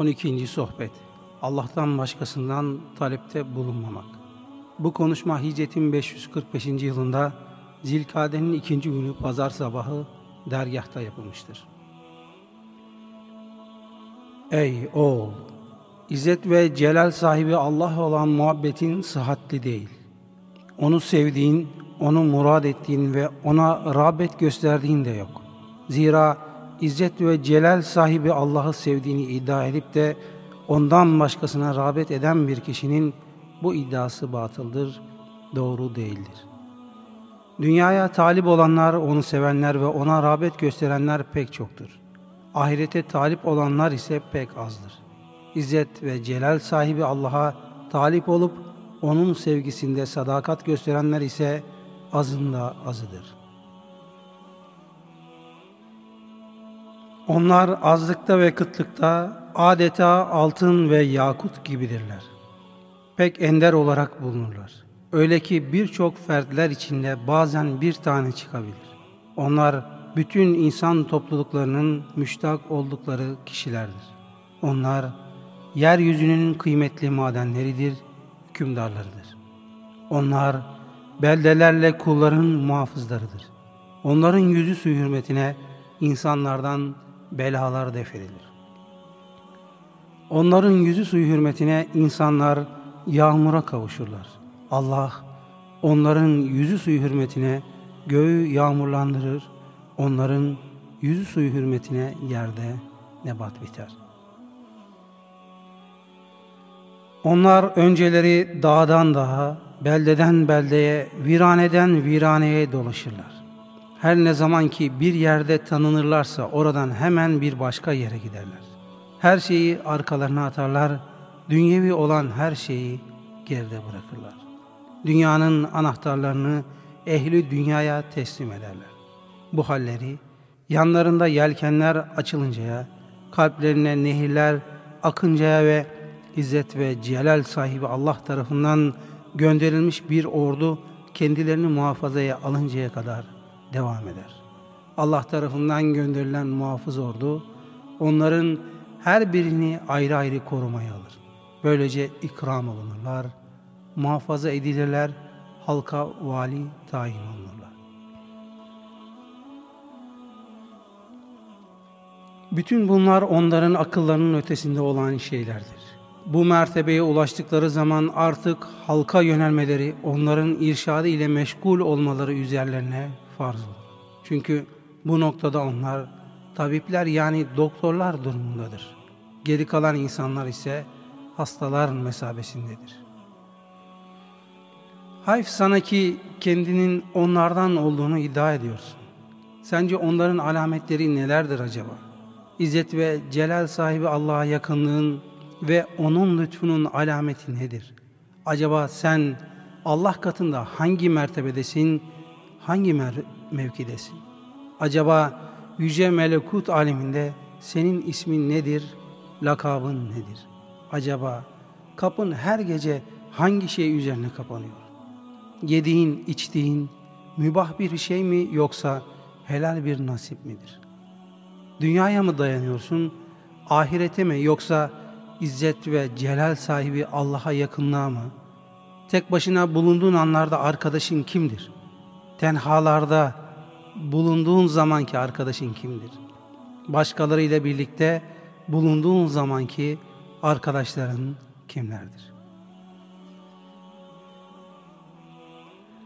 12. Sohbet Allah'tan başkasından talepte bulunmamak Bu konuşma hicretin 545. yılında Zilkade'nin ikinci günü pazar sabahı dergahta yapılmıştır. Ey oğul! İzzet ve celal sahibi Allah olan muhabbetin sıhhatli değil. Onu sevdiğin, onu murad ettiğin ve ona rağbet gösterdiğin de yok. Zira İzzet ve celal sahibi Allah'ı sevdiğini iddia edip de ondan başkasına rağbet eden bir kişinin bu iddiası batıldır, doğru değildir. Dünyaya talip olanlar, onu sevenler ve ona rağbet gösterenler pek çoktur. Ahirete talip olanlar ise pek azdır. İzzet ve celal sahibi Allah'a talip olup onun sevgisinde sadakat gösterenler ise azında azıdır.'' Onlar azlıkta ve kıtlıkta adeta altın ve yakut gibidirler. Pek ender olarak bulunurlar. Öyle ki birçok fertler içinde bazen bir tane çıkabilir. Onlar bütün insan topluluklarının müştak oldukları kişilerdir. Onlar yeryüzünün kıymetli madenleridir, hükümdarlarıdır. Onlar beldelerle kulların muhafızlarıdır. Onların yüzü su hürmetine insanlardan belalar defedilir. Onların yüzü suyu hürmetine insanlar yağmura kavuşurlar. Allah onların yüzü suyu hürmetine göğü yağmurlandırır, onların yüzü suyu hürmetine yerde nebat biter. Onlar önceleri dağdan dağa, beldeden beldeye, viraneden viraneye dolaşırlar. Her ne zaman ki bir yerde tanınırlarsa oradan hemen bir başka yere giderler. Her şeyi arkalarına atarlar, dünyevi olan her şeyi geride bırakırlar. Dünyanın anahtarlarını ehli dünyaya teslim ederler. Bu halleri yanlarında yelkenler açılıncaya, kalplerine nehirler akıncaya ve İzzet ve Celal sahibi Allah tarafından gönderilmiş bir ordu kendilerini muhafazaya alıncaya kadar devam eder. Allah tarafından gönderilen muhafız ordu onların her birini ayrı ayrı korumaya alır. Böylece ikram olunurlar, muhafaza edilirler, halka vali tayin olunurlar. Bütün bunlar onların akıllarının ötesinde olan şeylerdir. Bu mertebeye ulaştıkları zaman artık halka yönelmeleri, onların irşadı ile meşgul olmaları üzerlerine farz olur. Çünkü bu noktada onlar tabipler yani doktorlar durumundadır. Geri kalan insanlar ise hastaların mesabesindedir. Hayf sana ki kendinin onlardan olduğunu iddia ediyorsun. Sence onların alametleri nelerdir acaba? İzzet ve celal sahibi Allah'a yakınlığın ve onun lütfunun alameti nedir? Acaba sen Allah katında hangi mertebedesin, hangi mevkidesin? Acaba yüce melekut aleminde senin ismin nedir, lakabın nedir? Acaba kapın her gece hangi şey üzerine kapanıyor? Yediğin, içtiğin mübah bir şey mi yoksa helal bir nasip midir? Dünyaya mı dayanıyorsun, ahirete mi yoksa izzet ve celal sahibi Allah'a yakınlığa mı? Tek başına bulunduğun anlarda arkadaşın kimdir? Tenhalarda bulunduğun zamanki arkadaşın kimdir? Başkalarıyla birlikte bulunduğun zamanki arkadaşların kimlerdir?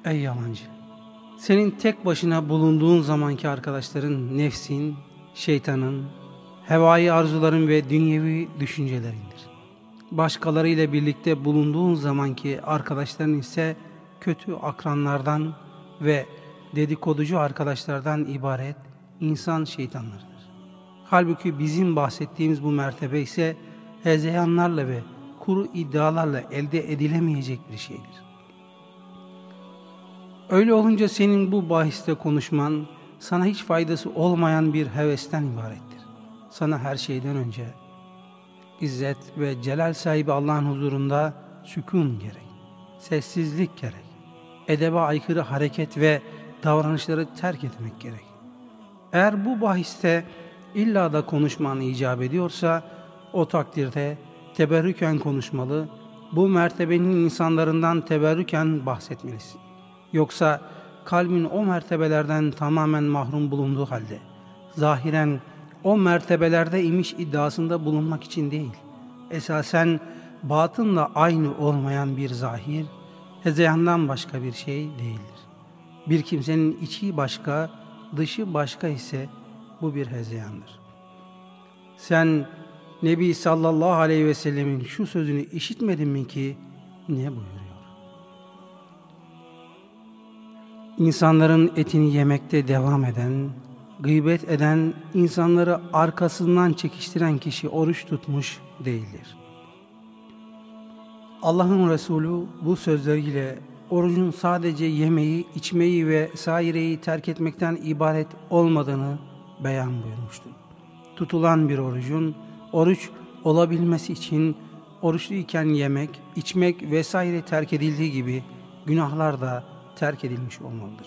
Ey yalancı! Senin tek başına bulunduğun zamanki arkadaşların nefsin, şeytanın, hevai arzuların ve dünyevi düşüncelerindir. Başkalarıyla birlikte bulunduğun zamanki arkadaşların ise kötü akranlardan ve dedikoducu arkadaşlardan ibaret insan şeytanlarıdır. Halbuki bizim bahsettiğimiz bu mertebe ise hezeyanlarla ve kuru iddialarla elde edilemeyecek bir şeydir. Öyle olunca senin bu bahiste konuşman sana hiç faydası olmayan bir hevesten ibarettir. Sana her şeyden önce İzzet ve celal sahibi Allah'ın huzurunda sükun gerek, sessizlik gerek, edebe aykırı hareket ve davranışları terk etmek gerek. Eğer bu bahiste illa da konuşman icap ediyorsa o takdirde teberrüken konuşmalı, bu mertebenin insanlarından teberrüken bahsetmelisin. Yoksa kalbin o mertebelerden tamamen mahrum bulunduğu halde, zahiren o mertebelerde imiş iddiasında bulunmak için değil, esasen batınla aynı olmayan bir zahir, hezeyandan başka bir şey değildir. Bir kimsenin içi başka, dışı başka ise bu bir hezeyandır. Sen Nebi sallallahu aleyhi ve sellemin şu sözünü işitmedin mi ki ne buyuruyor? İnsanların etini yemekte devam eden, gıybet eden, insanları arkasından çekiştiren kişi oruç tutmuş değildir. Allah'ın Resulü bu sözleriyle orucun sadece yemeği, içmeyi ve saireyi terk etmekten ibaret olmadığını beyan buyurmuştur. Tutulan bir orucun oruç olabilmesi için oruçluyken yemek, içmek vesaire terk edildiği gibi günahlar da terk edilmiş olmalıdır.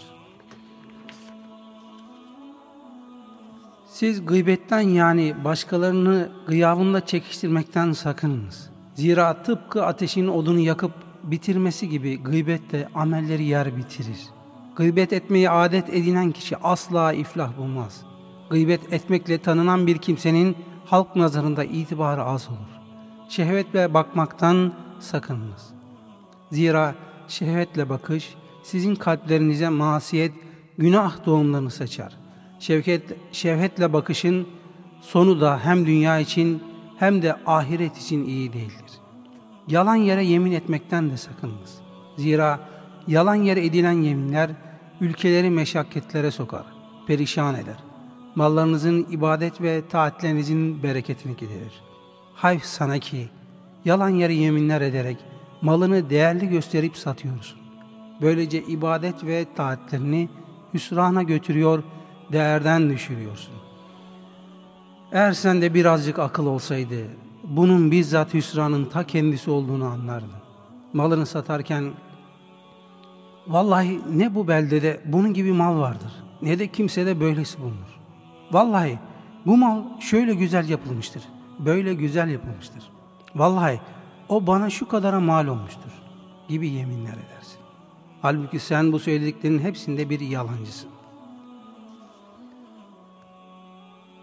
Siz gıybetten yani başkalarını gıyabında çekiştirmekten sakınınız. Zira tıpkı ateşin odunu yakıp bitirmesi gibi gıybet de amelleri yer bitirir. Gıybet etmeyi adet edinen kişi asla iflah bulmaz. Gıybet etmekle tanınan bir kimsenin halk nazarında itibarı az olur. Şehvetle bakmaktan sakınınız. Zira şehvetle bakış sizin kalplerinize masiyet, günah doğumlarını saçar. Şevket, şevhetle bakışın sonu da hem dünya için hem de ahiret için iyi değildir. Yalan yere yemin etmekten de sakınınız. Zira yalan yere edilen yeminler ülkeleri meşakketlere sokar, perişan eder. Mallarınızın ibadet ve taatlerinizin bereketini giderir. Hayf sana ki yalan yere yeminler ederek malını değerli gösterip satıyorsun. Böylece ibadet ve taatlerini hüsrana götürüyor, değerden düşürüyorsun. Eğer sende birazcık akıl olsaydı, bunun bizzat hüsranın ta kendisi olduğunu anlardın. Malını satarken, vallahi ne bu beldede bunun gibi mal vardır, ne de kimsede böylesi bulunur. Vallahi bu mal şöyle güzel yapılmıştır, böyle güzel yapılmıştır. Vallahi o bana şu kadara mal olmuştur gibi yeminler edersin. Halbuki sen bu söylediklerinin hepsinde bir yalancısın.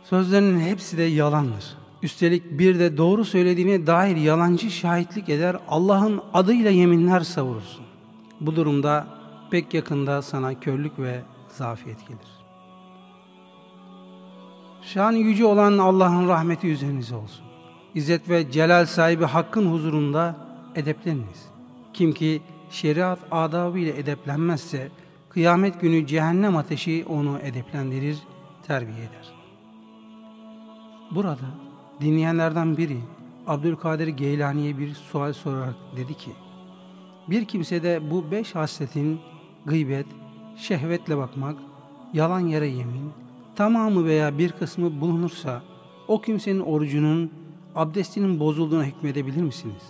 Sözlerinin hepsi de yalandır. Üstelik bir de doğru söylediğine dair yalancı şahitlik eder, Allah'ın adıyla yeminler savurursun. Bu durumda pek yakında sana körlük ve zafiyet gelir. Şan yüce olan Allah'ın rahmeti üzerinize olsun. İzzet ve celal sahibi hakkın huzurunda edepleniniz. Kim ki şeriat adabı ile edeplenmezse, kıyamet günü cehennem ateşi onu edeplendirir, terbiye eder. Burada dinleyenlerden biri Abdülkadir Geylani'ye bir sual sorarak dedi ki, bir kimsede bu beş hasletin gıybet, şehvetle bakmak, yalan yere yemin, tamamı veya bir kısmı bulunursa o kimsenin orucunun, abdestinin bozulduğuna hükmedebilir misiniz?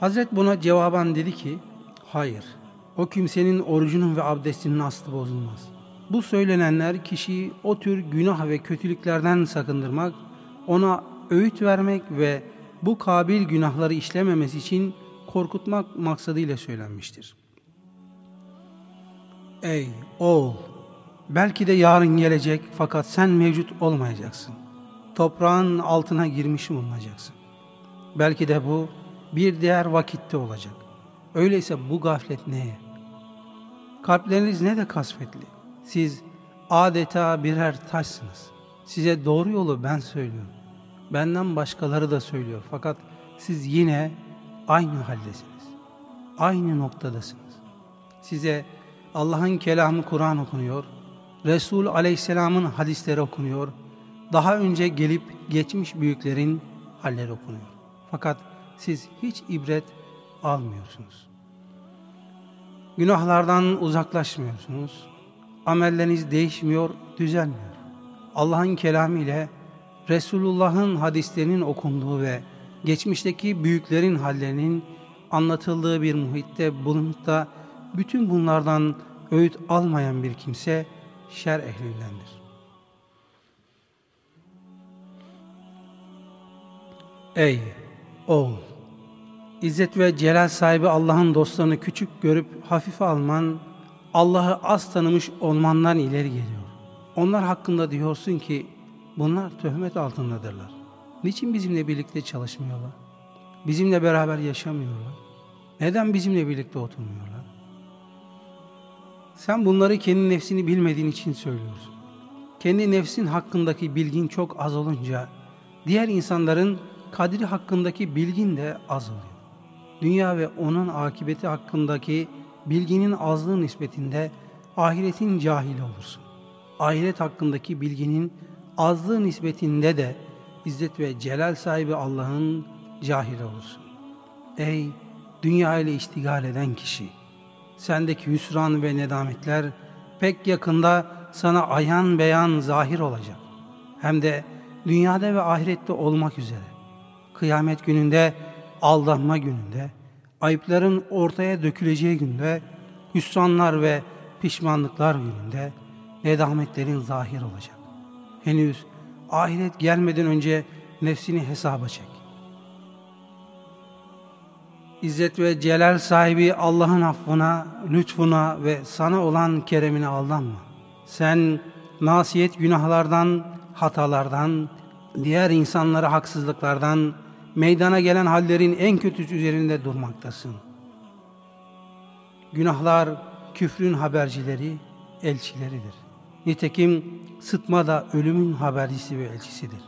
Hazret buna cevaben dedi ki, hayır, o kimsenin orucunun ve abdestinin aslı bozulmaz. Bu söylenenler kişiyi o tür günah ve kötülüklerden sakındırmak, ona öğüt vermek ve bu kabil günahları işlememesi için korkutmak maksadıyla söylenmiştir. Ey oğul! Belki de yarın gelecek fakat sen mevcut olmayacaksın. Toprağın altına girmiş bulunacaksın. Belki de bu bir diğer vakitte olacak. Öyleyse bu gaflet neye? Kalpleriniz ne de kasvetli. Siz adeta birer taşsınız. Size doğru yolu ben söylüyorum. Benden başkaları da söylüyor. Fakat siz yine aynı haldesiniz. Aynı noktadasınız. Size Allah'ın kelamı Kur'an okunuyor. Resul aleyhisselamın hadisleri okunuyor. Daha önce gelip geçmiş büyüklerin halleri okunuyor. Fakat siz hiç ibret almıyorsunuz. Günahlardan uzaklaşmıyorsunuz. Amelleriniz değişmiyor, düzelmiyor. Allah'ın kelamı ile Resulullah'ın hadislerinin okunduğu ve geçmişteki büyüklerin hallerinin anlatıldığı bir muhitte bulunup da bütün bunlardan öğüt almayan bir kimse şer ehlindendir. Ey oğul! İzzet ve celal sahibi Allah'ın dostlarını küçük görüp hafife alman, Allah'ı az tanımış olmandan ileri geliyor. Onlar hakkında diyorsun ki bunlar töhmet altındadırlar. Niçin bizimle birlikte çalışmıyorlar? Bizimle beraber yaşamıyorlar? Neden bizimle birlikte oturmuyorlar? Sen bunları kendi nefsini bilmediğin için söylüyorsun. Kendi nefsin hakkındaki bilgin çok az olunca diğer insanların kadri hakkındaki bilgin de az oluyor. Dünya ve onun akıbeti hakkındaki bilginin azlığı nispetinde ahiretin cahili olursun. Ahiret hakkındaki bilginin azlığı nispetinde de İzzet ve Celal sahibi Allah'ın cahili olursun. Ey dünya ile iştigal eden kişi! Sendeki hüsran ve nedametler pek yakında sana ayan beyan zahir olacak. Hem de dünyada ve ahirette olmak üzere. Kıyamet gününde, aldanma gününde, ayıpların ortaya döküleceği günde, hüsranlar ve pişmanlıklar gününde nedametlerin zahir olacak. Henüz ahiret gelmeden önce nefsini hesaba çek. İzzet ve celal sahibi Allah'ın affına, lütfuna ve sana olan keremine aldanma. Sen nasiyet günahlardan, hatalardan, diğer insanlara haksızlıklardan, meydana gelen hallerin en kötüsü üzerinde durmaktasın. Günahlar küfrün habercileri, elçileridir. Nitekim sıtma da ölümün habercisi ve elçisidir.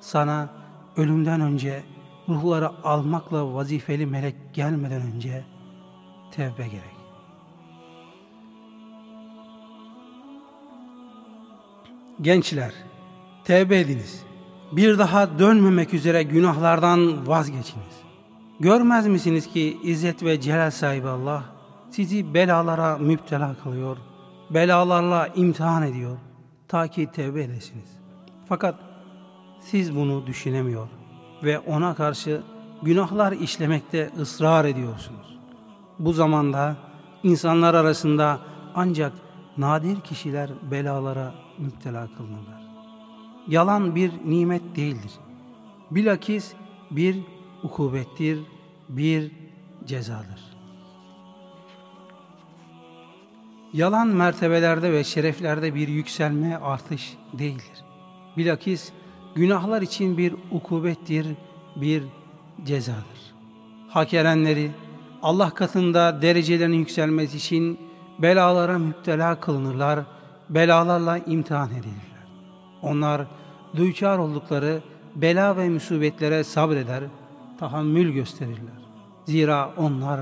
Sana ölümden önce ruhları almakla vazifeli melek gelmeden önce tevbe gerek. Gençler, tevbe ediniz. Bir daha dönmemek üzere günahlardan vazgeçiniz. Görmez misiniz ki İzzet ve Celal sahibi Allah sizi belalara müptela kılıyor, belalarla imtihan ediyor ta ki tevbe edesiniz. Fakat siz bunu düşünemiyor ve ona karşı günahlar işlemekte ısrar ediyorsunuz. Bu zamanda insanlar arasında ancak nadir kişiler belalara müptela kılınırlar. Yalan bir nimet değildir. Bilakis bir ukubettir, bir cezadır. Yalan mertebelerde ve şereflerde bir yükselme, artış değildir. Bilakis günahlar için bir ukubettir, bir cezadır. Hak erenleri Allah katında derecelerin yükselmesi için belalara müptela kılınırlar, belalarla imtihan edilirler. Onlar duykar oldukları bela ve musibetlere sabreder, tahammül gösterirler. Zira onlar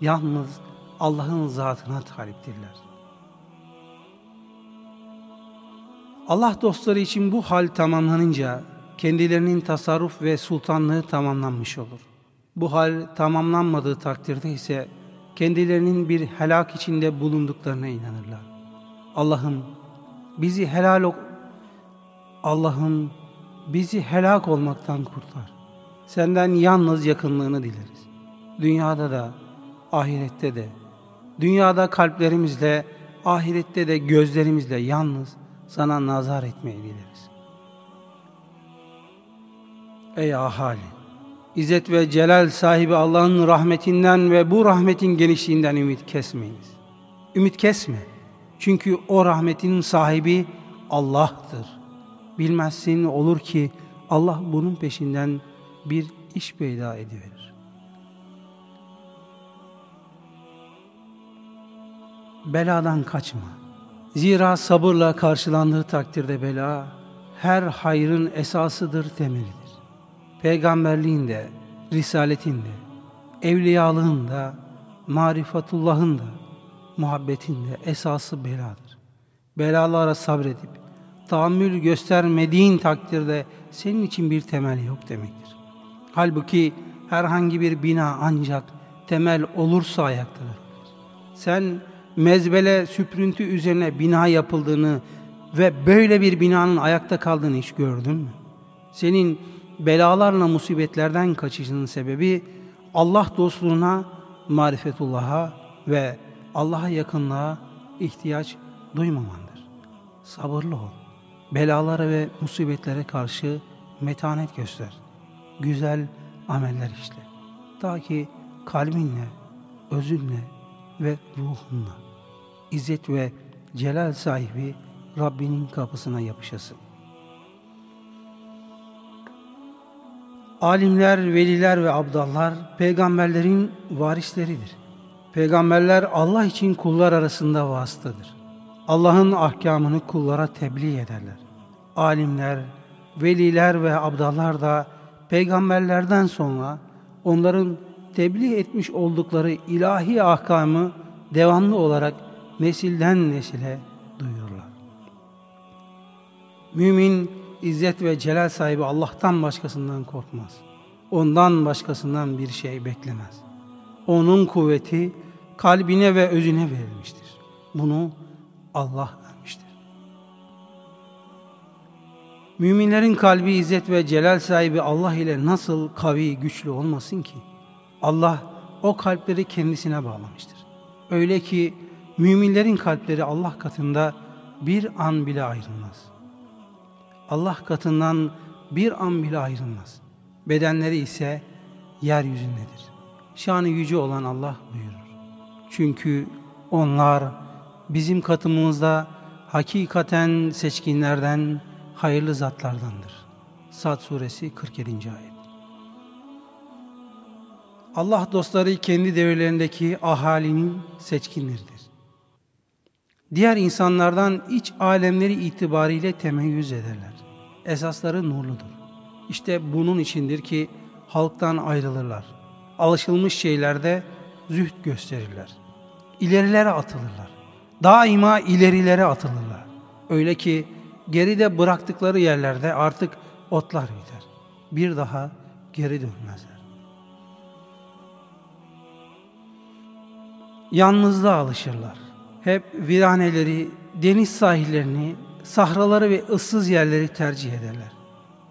yalnız Allah'ın zatına taliptirler. Allah dostları için bu hal tamamlanınca kendilerinin tasarruf ve sultanlığı tamamlanmış olur. Bu hal tamamlanmadığı takdirde ise kendilerinin bir helak içinde bulunduklarına inanırlar. Allah'ım bizi helal Allah'ım bizi helak olmaktan kurtar. Senden yalnız yakınlığını dileriz. Dünyada da, ahirette de, dünyada kalplerimizle, ahirette de gözlerimizle yalnız sana nazar etmeyi dileriz. Ey ahali! İzzet ve celal sahibi Allah'ın rahmetinden ve bu rahmetin genişliğinden ümit kesmeyiniz. Ümit kesme. Çünkü o rahmetin sahibi Allah'tır. Bilmezsin olur ki Allah bunun peşinden bir iş peyda ediverir. Beladan kaçma. Zira sabırla karşılandığı takdirde bela, her hayrın esasıdır, temelidir. Peygamberliğinde, risaletinde, evliyalığında, marifatullahın da, muhabbetinde esası beladır. Belalara sabredip, tahammül göstermediğin takdirde senin için bir temel yok demektir. Halbuki herhangi bir bina ancak temel olursa ayaktadır. Sen mezbele süprüntü üzerine bina yapıldığını ve böyle bir binanın ayakta kaldığını hiç gördün mü? Senin belalarla musibetlerden kaçışının sebebi Allah dostluğuna, marifetullah'a ve Allah'a yakınlığa ihtiyaç duymamandır. Sabırlı ol. Belalara ve musibetlere karşı metanet göster. güzel ameller işle. Ta ki kalbinle, özünle ve ruhunla İzzet ve celal sahibi Rabbinin kapısına yapışasın. Alimler, veliler ve abdallar peygamberlerin varisleridir. Peygamberler Allah için kullar arasında vasıtadır. Allah'ın ahkamını kullara tebliğ ederler. Alimler, veliler ve abdallar da peygamberlerden sonra onların tebliğ etmiş oldukları ilahi ahkamı devamlı olarak nesilden nesile duyururlar. Mümin, izzet ve celal sahibi Allah'tan başkasından korkmaz. Ondan başkasından bir şey beklemez. Onun kuvveti kalbine ve özüne verilmiştir. Bunu Allah Müminlerin kalbi izzet ve celal sahibi Allah ile nasıl kavi, güçlü olmasın ki? Allah o kalpleri kendisine bağlamıştır. Öyle ki müminlerin kalpleri Allah katında bir an bile ayrılmaz. Allah katından bir an bile ayrılmaz. Bedenleri ise yeryüzündedir. Şanı yüce olan Allah buyurur. Çünkü onlar bizim katımızda hakikaten seçkinlerden, hayırlı zatlardandır. Sad suresi 47. ayet. Allah dostları kendi devirlerindeki ahalinin seçkinleridir. Diğer insanlardan iç alemleri itibariyle temeyyüz ederler. Esasları nurludur. İşte bunun içindir ki halktan ayrılırlar. Alışılmış şeylerde zühd gösterirler. İlerilere atılırlar. Daima ilerilere atılırlar. Öyle ki geride bıraktıkları yerlerde artık otlar biter. Bir daha geri dönmezler. Yalnızlığa alışırlar. Hep viraneleri, deniz sahillerini, sahraları ve ıssız yerleri tercih ederler.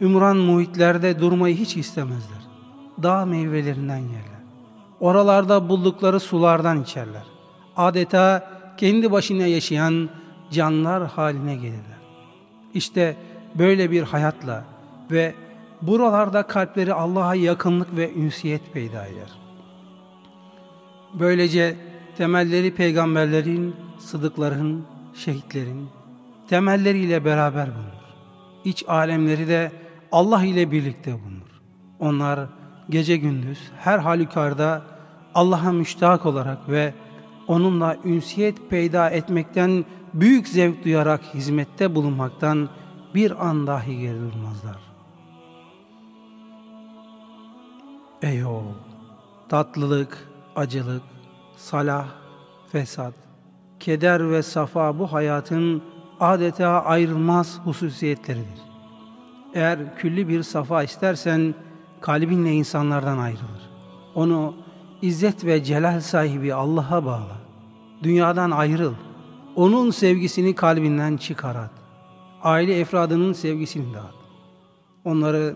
Ümran muhitlerde durmayı hiç istemezler. Dağ meyvelerinden yerler. Oralarda buldukları sulardan içerler. Adeta kendi başına yaşayan canlar haline gelirler. İşte böyle bir hayatla ve buralarda kalpleri Allah'a yakınlık ve ünsiyet peyda eder. Böylece temelleri peygamberlerin, sıdıkların, şehitlerin temelleriyle beraber bulunur. İç alemleri de Allah ile birlikte bulunur. Onlar gece gündüz her halükarda Allah'a müştak olarak ve onunla ünsiyet peyda etmekten büyük zevk duyarak hizmette bulunmaktan bir an dahi geri durmazlar. Ey oğul! Tatlılık, acılık, salah, fesat, keder ve safa bu hayatın adeta ayrılmaz hususiyetleridir. Eğer külli bir safa istersen kalbinle insanlardan ayrılır. Onu izzet ve celal sahibi Allah'a bağla. Dünyadan ayrıl. Onun sevgisini kalbinden çıkarat. Aile efradının sevgisini dağıt. Onları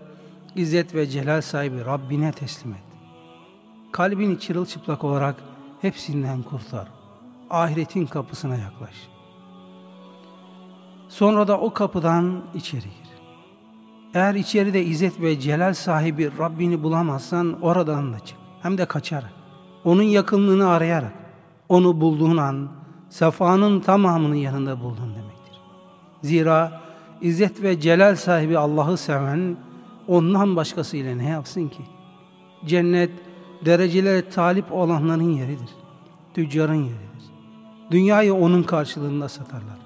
izzet ve celal sahibi Rabbine teslim et. Kalbini çırılçıplak olarak hepsinden kurtar. Ahiretin kapısına yaklaş. Sonra da o kapıdan içeri gir. Eğer içeride izzet ve celal sahibi Rabbini bulamazsan oradan da çık. Hem de kaçarak. Onun yakınlığını arayarak. Onu bulduğun an sefanın tamamının yanında buldun demektir. Zira izzet ve celal sahibi Allah'ı seven ondan başkasıyla ne yapsın ki? Cennet derecelere talip olanların yeridir. Tüccarın yeridir. Dünyayı onun karşılığında satarlar.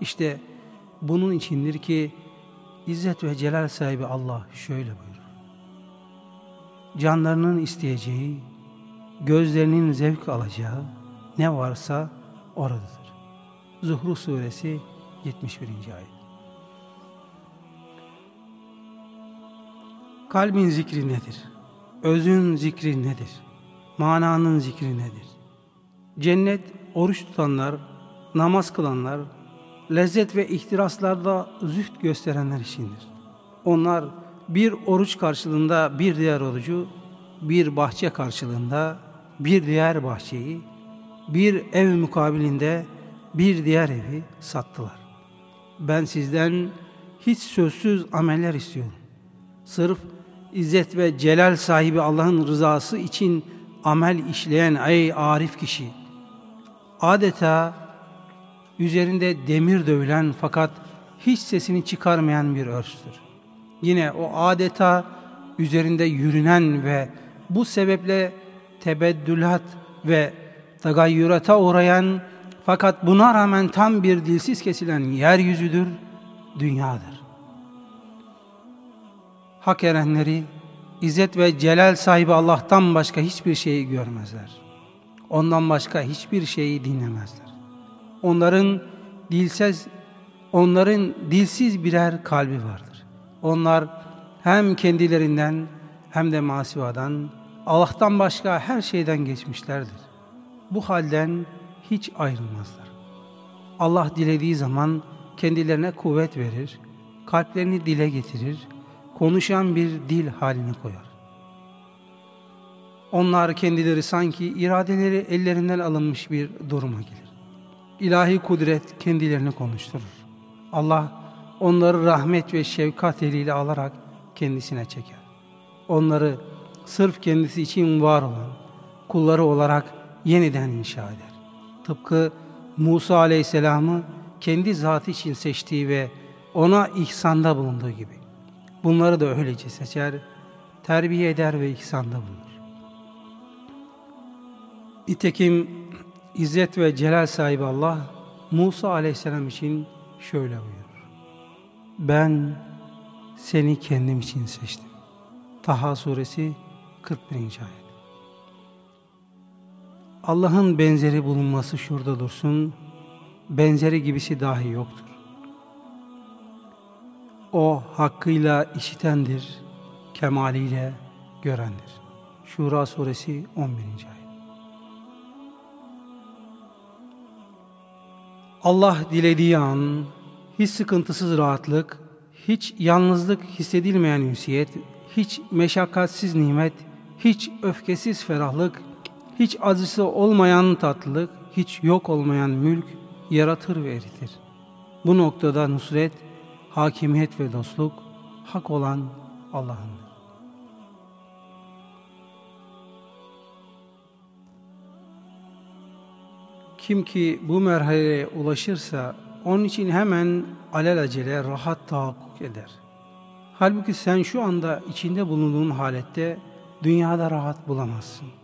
İşte bunun içindir ki İzzet ve Celal sahibi Allah şöyle buyurur. Canlarının isteyeceği, gözlerinin zevk alacağı ne varsa oradadır. Zuhru suresi 71. ayet. Kalbin zikri nedir? Özün zikri nedir? Mananın zikri nedir? Cennet oruç tutanlar, namaz kılanlar, lezzet ve ihtiraslarda züht gösterenler içindir. Onlar bir oruç karşılığında bir diğer orucu, bir bahçe karşılığında bir diğer bahçeyi, bir ev mukabilinde bir diğer evi sattılar. Ben sizden hiç sözsüz ameller istiyorum. Sırf İzzet ve celal sahibi Allah'ın rızası için amel işleyen ey arif kişi. Adeta üzerinde demir dövülen fakat hiç sesini çıkarmayan bir örstür. Yine o adeta üzerinde yürünen ve bu sebeple tebeddülat ve tagayyürata uğrayan fakat buna rağmen tam bir dilsiz kesilen yeryüzüdür, dünyadır. Hak erenleri, İzzet ve celal sahibi Allah'tan başka hiçbir şeyi görmezler. Ondan başka hiçbir şeyi dinlemezler. Onların dilsiz, onların dilsiz birer kalbi vardır. Onlar hem kendilerinden hem de masivadan, Allah'tan başka her şeyden geçmişlerdir. Bu halden hiç ayrılmazlar. Allah dilediği zaman kendilerine kuvvet verir, kalplerini dile getirir, konuşan bir dil haline koyar. Onlar kendileri sanki iradeleri ellerinden alınmış bir duruma gelir. İlahi kudret kendilerini konuşturur. Allah onları rahmet ve şefkat eliyle alarak kendisine çeker. Onları sırf kendisi için var olan kulları olarak yeniden inşa eder. Tıpkı Musa Aleyhisselam'ı kendi zatı için seçtiği ve ona ihsanda bulunduğu gibi. Bunları da öylece seçer, terbiye eder ve ihsanda bulunur. Nitekim İzzet ve Celal sahibi Allah Musa Aleyhisselam için şöyle buyurur. Ben seni kendim için seçtim. Taha suresi 41. ayet. Allah'ın benzeri bulunması şurada dursun, benzeri gibisi dahi yoktur. O hakkıyla işitendir, kemaliyle görendir. Şura suresi 11. ayet. Allah dilediği an hiç sıkıntısız rahatlık, hiç yalnızlık hissedilmeyen ünsiyet, hiç meşakkatsiz nimet, hiç öfkesiz ferahlık, hiç acısı olmayan tatlılık, hiç yok olmayan mülk yaratır ve eritir. Bu noktada nusret, hakimiyet ve dostluk hak olan Allah'ın. Kim ki bu merhaleye ulaşırsa onun için hemen alelacele rahat tahakkuk eder. Halbuki sen şu anda içinde bulunduğun halette dünyada rahat bulamazsın.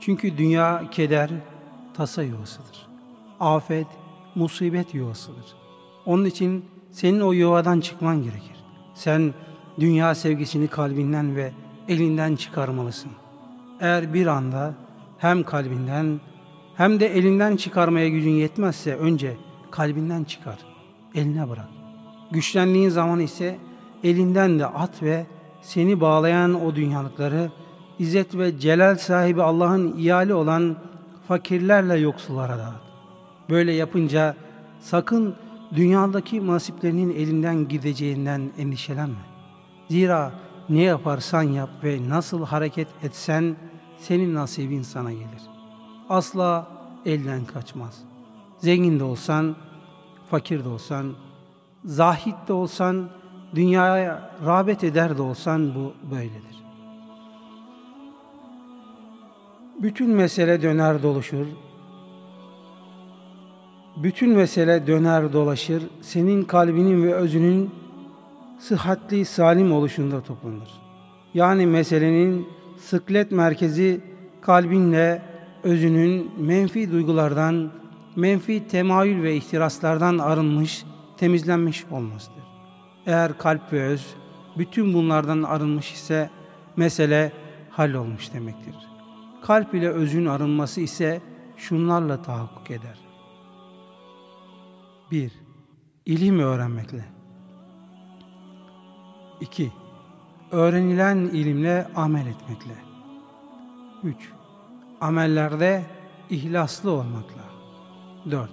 Çünkü dünya keder, tasa yuvasıdır. Afet, musibet yuvasıdır. Onun için senin o yuvadan çıkman gerekir. Sen dünya sevgisini kalbinden ve elinden çıkarmalısın. Eğer bir anda hem kalbinden hem de elinden çıkarmaya gücün yetmezse önce kalbinden çıkar, eline bırak. Güçlendiğin zaman ise elinden de at ve seni bağlayan o dünyalıkları İzzet ve celal sahibi Allah'ın iyali olan fakirlerle yoksullara dağıt. Böyle yapınca sakın dünyadaki nasiplerinin elinden gideceğinden endişelenme. Zira ne yaparsan yap ve nasıl hareket etsen senin nasibin sana gelir. Asla elden kaçmaz. Zengin de olsan, fakir de olsan, zahit de olsan, dünyaya rağbet eder de olsan bu böyledir. Bütün mesele döner dolaşır. Bütün mesele döner dolaşır. Senin kalbinin ve özünün sıhhatli salim oluşunda toplanır. Yani meselenin sıklet merkezi kalbinle özünün menfi duygulardan, menfi temayül ve ihtiraslardan arınmış, temizlenmiş olmasıdır. Eğer kalp ve öz bütün bunlardan arınmış ise mesele hallolmuş demektir. Kalp ile özün arınması ise şunlarla tahakkuk eder. 1. İlim öğrenmekle. 2. Öğrenilen ilimle amel etmekle. 3. Amellerde ihlaslı olmakla. 4.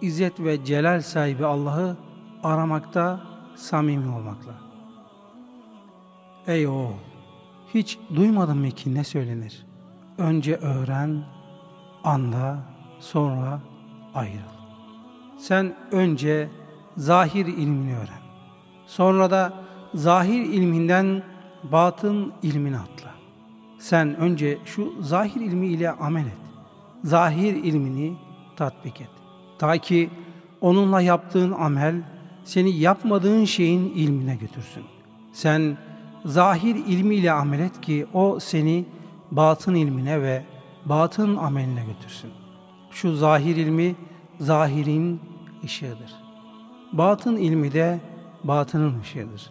İzzet ve celal sahibi Allah'ı aramakta samimi olmakla. Ey oğul! Hiç duymadın mı ki ne söylenir? Önce öğren, anda, sonra ayrıl. Sen önce zahir ilmini öğren. Sonra da zahir ilminden batın ilmini atla. Sen önce şu zahir ilmi ile amel et. Zahir ilmini tatbik et. Ta ki onunla yaptığın amel seni yapmadığın şeyin ilmine götürsün. Sen zahir ilmiyle amel et ki o seni batın ilmine ve batın ameline götürsün. Şu zahir ilmi zahirin ışığıdır. Batın ilmi de batının ışığıdır.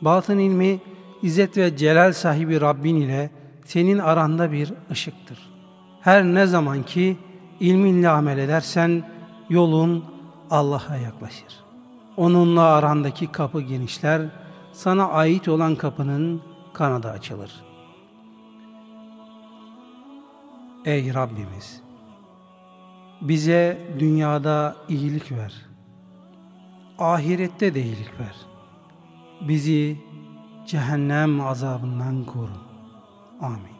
Batın ilmi İzzet ve Celal sahibi Rabbin ile senin aranda bir ışıktır. Her ne zaman ki ilminle amel edersen yolun Allah'a yaklaşır. Onunla arandaki kapı genişler, sana ait olan kapının kanadı açılır. Ey Rabbimiz! Bize dünyada iyilik ver. Ahirette de iyilik ver. Bizi cehennem azabından koru. Amin.